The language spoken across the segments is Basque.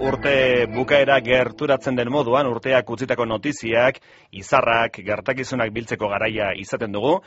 urte bukaera gerturatzen den moduan, urteak utzitako notiziak, izarrak, gertakizunak biltzeko garaia izaten dugu,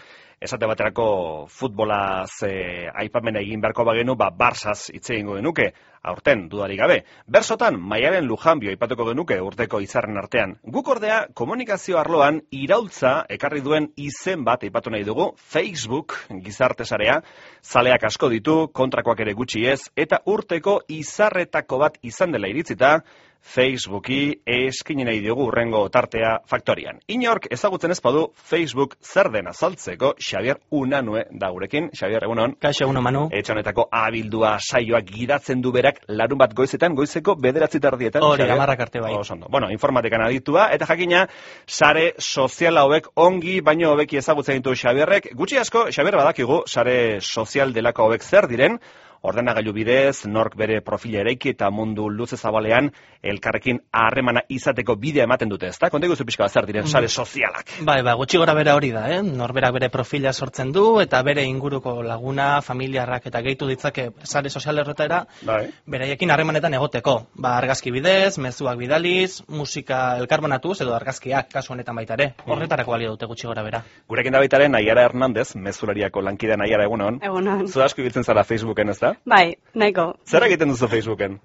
esate baterako futbolaz e, aipamena egin beharko bagenu, ba, barsaz hitz egingo genuke, aurten, dudari gabe. Bersotan, maialen lujanbio aipatuko genuke urteko izarren artean. Guk ordea, komunikazio arloan, iraultza ekarri duen izen bat aipatu nahi dugu, Facebook, gizarte sarea, zaleak asko ditu, kontrakoak ere gutxi ez, eta urteko izarretako bat izan dela iritzita, Facebooki eskinen nahi diogu urrengo tartea faktorian. Inork ezagutzen ez badu Facebook zer den azaltzeko Xavier Unanue da gurekin. Xavier, egunon. Kaixo, egunon, Manu. Etxanetako abildua saioak gidatzen du berak larun bat goizetan, goizeko bederatzi tardietan. Hori, amarrak arte bai. Osondo. Bueno, informatikan aditua, eta jakina, sare sozial hauek ongi, baino hobeki ezagutzen ditu Xavierrek. Gutxi asko, Xavier badakigu, sare sozial delako hauek zer diren, ordenagailu bidez, nork bere profila eraiki eta mundu luze zabalean elkarrekin harremana izateko bidea ematen dute, ezta? Konta iguzu pixka zer diren sare sozialak. Bai, ba, gutxi gora bera hori da, eh? Norberak bere profila sortzen du eta bere inguruko laguna, familiarrak eta gehitu ditzake sare sozial errotera, Bai. beraiekin harremanetan egoteko. Ba, argazki bidez, mezuak bidaliz, musika elkarbonatuz edo argazkiak kasu honetan baita ere. Horretarako balio dute gutxi gora bera. Gurekin da baitaren Naiara Hernandez, mezulariako lankidea Naiara egunon. Egunon. Zu asko ibiltzen zara Facebooken, ezta? Bai, nahiko. Zer egiten duzu Facebooken?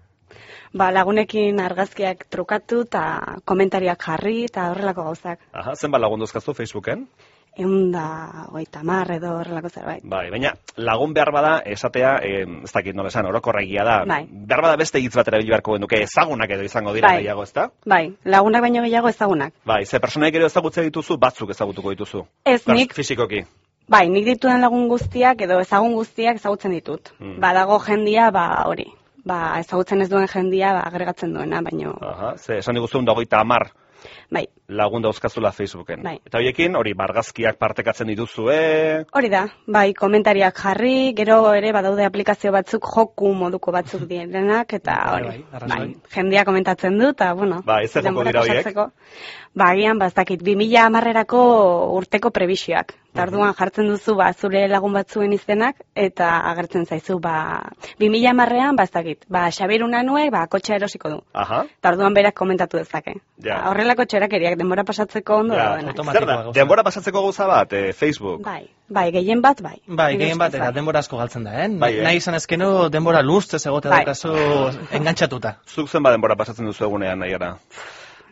Ba, lagunekin argazkiak trukatu eta komentariak jarri eta horrelako gauzak. Aha, zenbat lagun duzkazu Facebooken? Egun da, goita mar edo horrelako zerbait. Bai, baina lagun behar bada esatea, eh, ez dakit nola esan, orokorregia da. Bai. Behar bada beste hitz bat erabili beharko genuke ezagunak edo izango dira Bai. gehiago, ezta? Bai, lagunak baino gehiago ezagunak. Bai, ze personaik ere ezagutzen dituzu, batzuk ezagutuko dituzu. Ez nik, Fisikoki. Bai, nik ditudan lagun guztiak edo ezagun guztiak ezagutzen ditut. Mm. Badago jendia, ba, hori. Ba, ezagutzen ez duen jendia, ba, agregatzen duena, baino, Aha, ze esan diguzu dagoita amar bai, lagun dauzkazula Facebooken. Bai. Eta horiekin, hori, margazkiak partekatzen dituzue, Hori da, bai, komentariak jarri, gero ere badaude aplikazio batzuk joku moduko batzuk direnak, eta Bai, hori, bai, arrazoi. bai, jendia komentatzen du, eta, bueno, Bai, ze joko dira horiek? Ba, agian, baztakit, 2000 amarrerako urteko prebisioak. Eta orduan jartzen duzu, ba, zure lagun batzuen izenak, eta agertzen zaizu, ba, 2000 amarrean, baztakit, ba, Xabier Unanue, ba, kotxa erosiko du. aha, Eta orduan berak komentatu dezake. Ja. Ba, horrelako txerakeriak denbora pasatzeko ondo Ja, automa- zer da, denbora pasatzeko gauza bat, eh, Facebook. Bai, bai, gehien bat, bai. Bai, gehien bat, eta bai. denbora asko galtzen da, eh? Bai, eh? Nahi izan ezkeno denbora luztez egote Bai. daukazu engantzatuta. Zuk zenba denbora pasatzen duzu egunean, nahiara?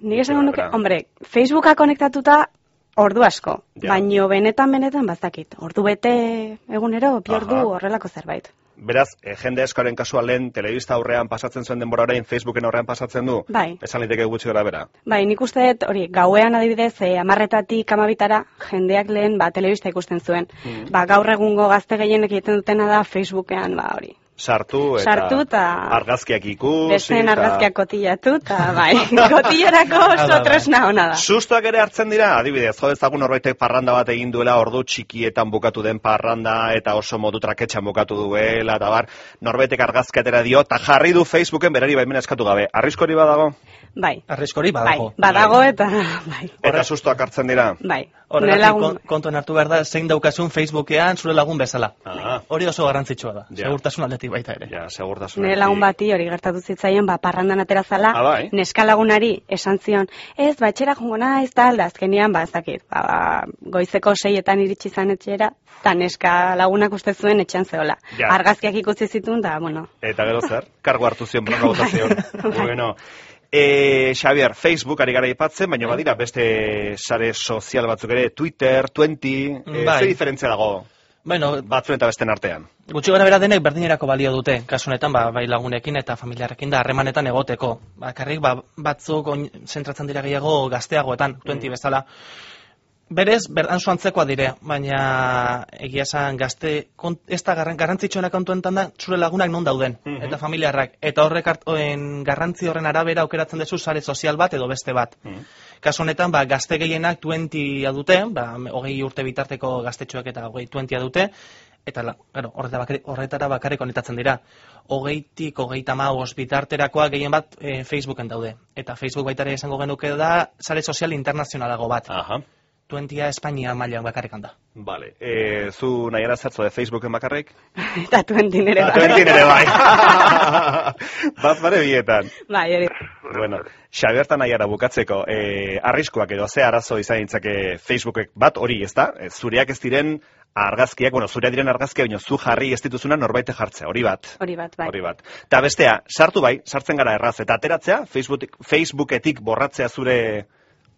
Nik esango nuke, hombre, Facebooka konektatuta ordu asko, Ja. baino benetan benetan bazakit. Ordu bete egunero, bi ordu horrelako zerbait. Beraz, eh, jende askoren kasua lehen, telebista aurrean pasatzen zuen denbora orain, Facebooken aurrean pasatzen du? Bai. Esan liteke gutxi gara bera. Bai, nik uste dut, hori, gauean adibidez, e, amarretatik amabitara, jendeak lehen, ba, telebista ikusten zuen. Mm. Ba, gaur egungo gazte gehienek egiten dutena da Facebookean, ba, hori. Sartu eta, Sartu eta- argazkiak ikusi. Besteen argazkiak kotillatu, eta bai, kotillarako Hala, oso bai. tresna ona da. Sustoak ere hartzen dira, adibidez, jo ezagun norbaitek parranda bat egin duela, ordu txikietan bukatu den parranda, eta oso modu traketxan bukatu duela, eta bar, norbaitek argazkatera dio, eta jarri du Facebooken berari baimena eskatu gabe. Arriskori badago? Bai, Arriskori bai, badago. badago eta, bai, Eta sustoak hartzen dira? bai. Horregatik kontuan hartu behar da, zein daukasun Facebookean zure lagun bezala. Ah. Hori oso garrantzitsua da, Ja. segurtasun aldetik baita ere. Ja, segurtasun. Nire lagun bati hori gertatu zitzaien, ba, parrandan atera zala, Ah, bai? neska lagunari esan zion, ez, ba, etxera jongo naiz, tal, da, azkenian, ba, ez dakit, ba, ba, goizeko seietan iritsi zan etxera, eta neska lagunak uste zuen etxean zeola. Ja. Argazkiak ikusi zituen, da, bueno, Eta gero zer? Kargo hartu zion, bronka bota zion. Bai. bueno, E, Xavier, Facebook ari gara ipatzen, baina badira beste sare sozial batzuk ere, Twitter, 20, e, Bai. ze diferentzia dago Bueno, batzuen eta besten artean? gutxi gara bera denek berdinerako balio dute, kasu honetan, ba, bai lagunekin eta familiarekin da harremanetan egoteko. Bakarrik, ba, batzuk oin, zentratzen dira gehiago gazteagoetan, 20 bezala. Berez, berdan antzekoa dire, baina egia esan gazte, kont, ez da garran, garrantzitsuena kontuentan da, zure lagunak non dauden, Mhm. eta familiarrak. Eta horrek hartuen garrantzi horren arabera aukeratzen dezu sare sozial bat edo beste bat. Kasu honetan, ba, gazte gehienak 20 dute, ba, hogei urte bitarteko gaztetxoak eta hogei 20 dute, eta la, claro, horretara, bakari, horretara bakarrik konetatzen dira. Hogeitik, hogeita maus bitarterakoa gehien bat e, Facebooken daude. Eta Facebook baita ere esango genuke da, sare sozial internazionalago bat. Aha. Tuentia Espainia mailan bakarrikan da. Vale. E, zu nahi ara zertzo de Facebooken bakarrik? Eta tuentin ere bai. Tuentin ere bai. Bat bare bietan. Bai, hori. Bueno, Xabertan nahi ara bukatzeko, e, arriskoak edo ze arazo izan ditzake Facebookek bat hori, ez da? E, zureak ez diren argazkiak, bueno, zurea diren argazkiak, baina zu jarri ez dituzuna norbaite jartzea, hori bat. Hori bat, bai. Hori bat. Ta bestea, sartu bai, sartzen gara erraz, eta ateratzea, Facebook, Facebooketik borratzea zure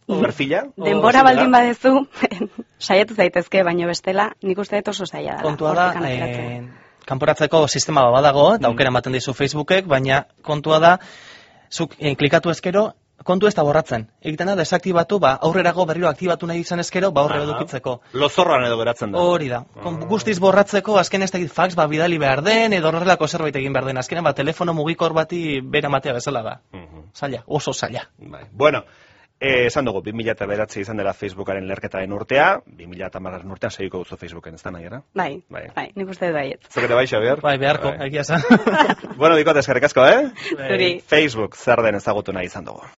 perfila. Denbora baldin badezu, saiatu zaitezke, baino bestela, nik uste dut oso zaila dela. Kontua da, eh, kanporatzeko sistema bat badago, eta aukera ematen dizu Facebookek, baina kontua da, zuk eh, klikatu ezkero, kontu ez da borratzen. Egiten da, desaktibatu, ba, aurrerago berriro aktibatu nahi izan ezkero, ba, aurrera edukitzeko. Lozorroan edo geratzen da. Hori da. Kon, guztiz borratzeko, azken ez dakit fax, ba, bidali behar den, edo horrelako zerbait egin behar den. Azkenean, ba, telefono mugikor bati bera matea bezala da. Mhm. Zaila, oso zaila. Bai. Bueno, eh, esan dugu, 2009 izan dela Facebookaren lerketaren urtea, 2010 urtean segiko duzu Facebooken, ez da nahi, era? Bai, Bai. bai, nik uste dut baiet. Zuk ere bai, Xabier? Bai, beharko, Bai. egia esan. Bueno, bikote eskerrik asko, eh? Zuri. Facebook zer den ezagutu nahi izan dugu.